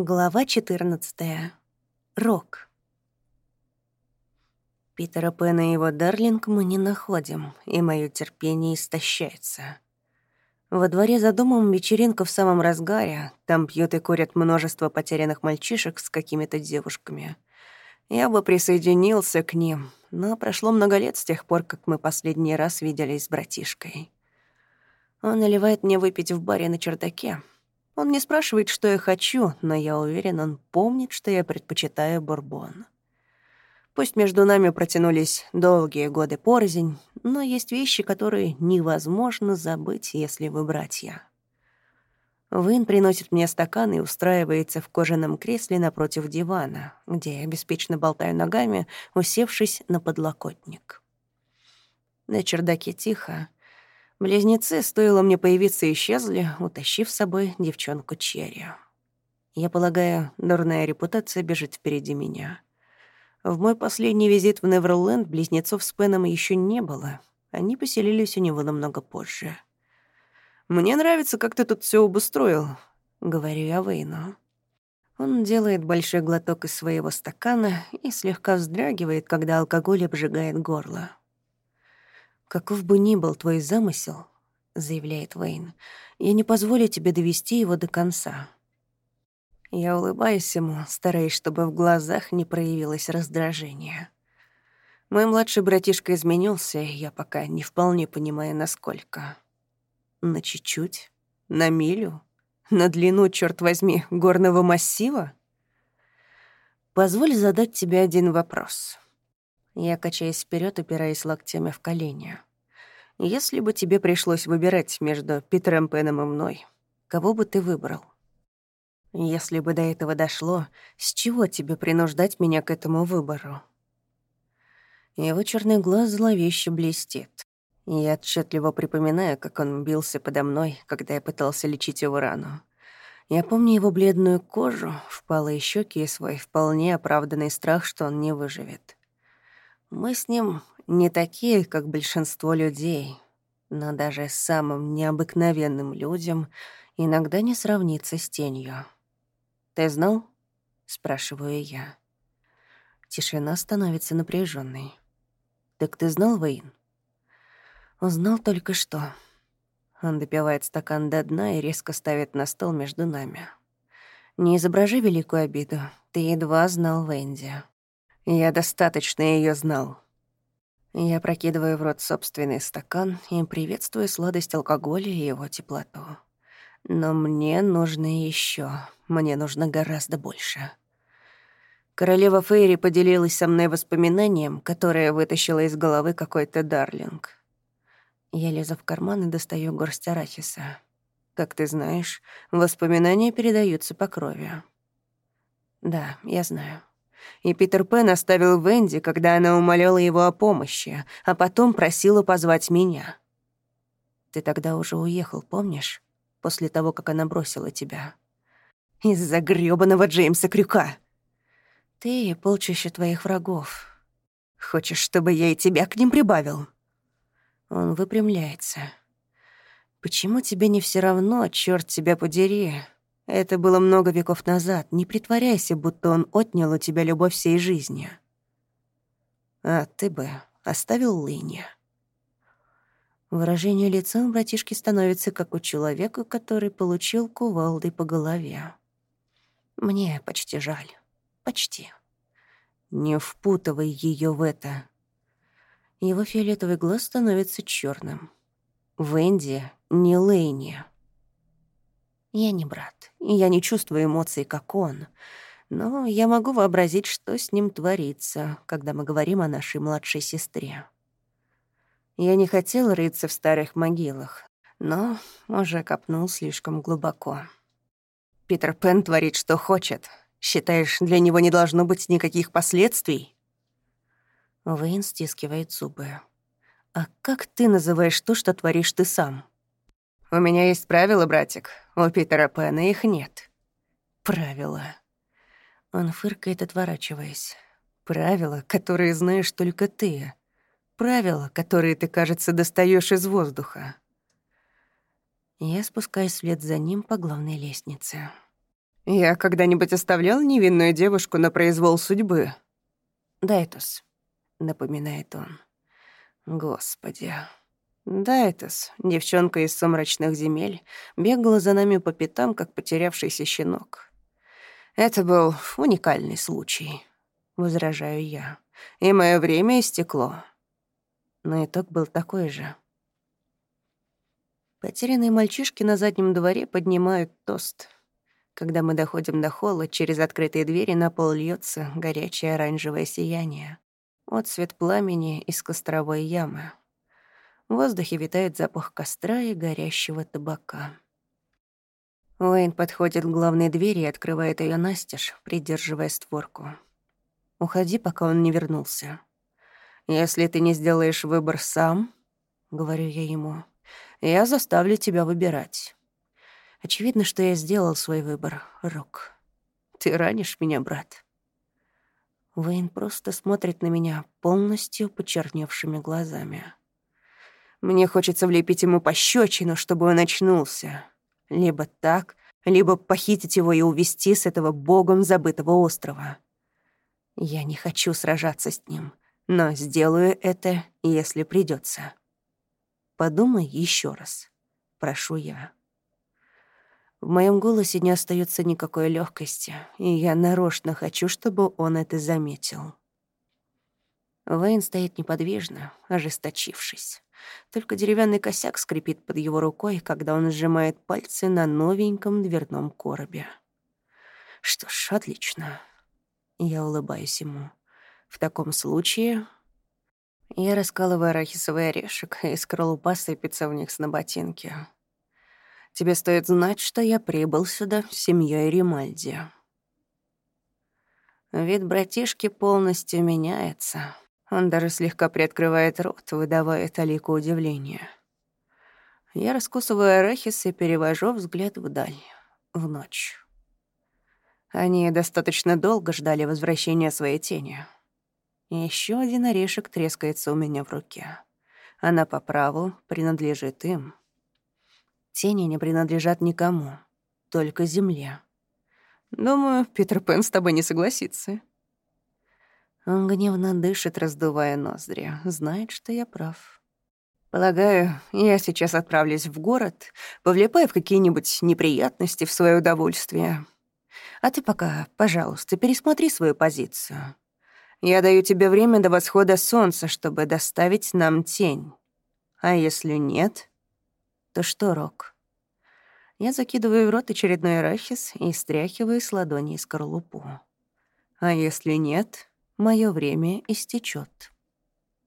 Глава 14. Рок. Питера Пэна и его Дарлинг мы не находим, и мое терпение истощается. Во дворе за домом вечеринка в самом разгаре, там пьют и курят множество потерянных мальчишек с какими-то девушками. Я бы присоединился к ним, но прошло много лет с тех пор, как мы последний раз виделись с братишкой. Он наливает мне выпить в баре на чердаке — он не спрашивает, что я хочу, но я уверен, он помнит, что я предпочитаю бурбон. Пусть между нами протянулись долгие годы порознь, но есть вещи, которые невозможно забыть, если вы братья. Вин приносит мне стакан и устраивается в кожаном кресле напротив дивана, где я беспечно болтаю ногами, усевшись на подлокотник. На чердаке тихо, Близнецы, стоило мне появиться, исчезли, утащив с собой девчонку Черри. Я полагаю, дурная репутация бежит впереди меня. В мой последний визит в Неверленд близнецов с Пеном еще не было. Они поселились у него намного позже. «Мне нравится, как ты тут все обустроил», — говорю я Вейну. Он делает большой глоток из своего стакана и слегка вздрагивает, когда алкоголь обжигает горло. «Каков бы ни был твой замысел», — заявляет Вейн, — «я не позволю тебе довести его до конца». Я улыбаюсь ему, стараясь, чтобы в глазах не проявилось раздражение. Мой младший братишка изменился, я пока не вполне понимаю, насколько. На чуть-чуть? На милю? На длину, черт возьми, горного массива? Позволь задать тебе один вопрос. Я качаюсь вперед, упираясь локтями в колени. «Если бы тебе пришлось выбирать между Питером Пеном и мной, кого бы ты выбрал?» «Если бы до этого дошло, с чего тебе принуждать меня к этому выбору?» Его черный глаз зловеще блестит. Я отчетливо припоминаю, как он бился подо мной, когда я пытался лечить его рану. Я помню его бледную кожу, впалые щеки и свой вполне оправданный страх, что он не выживет. Мы с ним не такие, как большинство людей, но даже самым необыкновенным людям иногда не сравнится с тенью. «Ты знал?» — спрашиваю я. Тишина становится напряженной. «Так ты знал, Вейн?» «Узнал только что». Он допивает стакан до дна и резко ставит на стол между нами. «Не изображи великую обиду. Ты едва знал Венди. Я достаточно ее знал. Я прокидываю в рот собственный стакан и приветствую сладость алкоголя и его теплоту. Но мне нужно еще. Мне нужно гораздо больше. Королева Фейри поделилась со мной воспоминанием, которое вытащила из головы какой-то дарлинг. Я лезу в карман и достаю горсть арахиса. Как ты знаешь, воспоминания передаются по крови. Да, я знаю. И Питер Пен оставил Венди, когда она умоляла его о помощи, а потом просила позвать меня. Ты тогда уже уехал, помнишь? После того, как она бросила тебя. Из-за грёбаного Джеймса Крюка. Ты и полчища твоих врагов. Хочешь, чтобы я и тебя к ним прибавил? Он выпрямляется. Почему тебе не все равно, черт тебя подери? Это было много веков назад. Не притворяйся, будто он отнял у тебя любовь всей жизни. А ты бы оставил Лыни. Выражение лица у братишки становится как у человека, который получил кувалдой по голове. Мне почти жаль. Почти. Не впутывай ее в это. Его фиолетовый глаз становится черным. Венди не Лэйни. Я не брат, и я не чувствую эмоций, как он. Но я могу вообразить, что с ним творится, когда мы говорим о нашей младшей сестре. Я не хотел рыться в старых могилах, но уже копнул слишком глубоко. Питер Пен творит, что хочет. Считаешь, для него не должно быть никаких последствий? Вейн стискивает зубы. «А как ты называешь то, что творишь ты сам?» «У меня есть правила, братик. У Питера Пэна их нет». «Правила». Он фыркает, отворачиваясь. «Правила, которые знаешь только ты. Правила, которые ты, кажется, достаешь из воздуха». Я спускаюсь вслед за ним по главной лестнице. Я когда-нибудь оставлял невинную девушку на произвол судьбы? Дайтус, напоминает он. Господи. Дайтус, девчонка из сумрачных земель, бегала за нами по пятам, как потерявшийся щенок. Это был уникальный случай, возражаю я. И мое время истекло. Но итог был такой же. Потерянные мальчишки на заднем дворе поднимают тост — когда мы доходим до холла, через открытые двери на пол льется горячее оранжевое сияние. Отцвет пламени из костровой ямы. В воздухе витает запах костра и горящего табака. Уэйн подходит к главной двери и открывает ее настежь, придерживая створку. «Уходи, пока он не вернулся. Если ты не сделаешь выбор сам, — говорю я ему, — я заставлю тебя выбирать. Очевидно, что я сделал свой выбор, Рок. Ты ранишь меня, брат. Вейн просто смотрит на меня полностью почерневшими глазами. Мне хочется влепить ему пощечину, чтобы он очнулся. Либо так, либо похитить его и увести с этого богом забытого острова. Я не хочу сражаться с ним, но сделаю это, если придется. Подумай еще раз. Прошу я. В моем голосе не остается никакой легкости, и я нарочно хочу, чтобы он это заметил. Вейн стоит неподвижно, ожесточившись. Только деревянный косяк скрипит под его рукой, когда он сжимает пальцы на новеньком дверном коробе. Что ж, отлично. Я улыбаюсь ему. В таком случае... Я раскалываю арахисовый орешек, и скорлупа сыпется в них с на ботинки. Тебе стоит знать, что я прибыл сюда с семьей Римальди. Вид братишки полностью меняется. Он даже слегка приоткрывает рот, выдавая талику удивления. Я раскусываю арахис и перевожу взгляд вдаль, в ночь. Они достаточно долго ждали возвращения своей тени. Еще один орешек трескается у меня в руке. Она по праву принадлежит им. Тени не принадлежат никому, только земле. Думаю, Питер Пен с тобой не согласится. Он гневно дышит, раздувая ноздри. Знает, что я прав. Полагаю, я сейчас отправлюсь в город, повлепаю в какие-нибудь неприятности в свое удовольствие. А ты пока, пожалуйста, пересмотри свою позицию. Я даю тебе время до восхода солнца, чтобы доставить нам тень. А если нет, то что, Рок? Я закидываю в рот очередной арахис и стряхиваю с ладони скорлупу. А если нет, мое время истечет.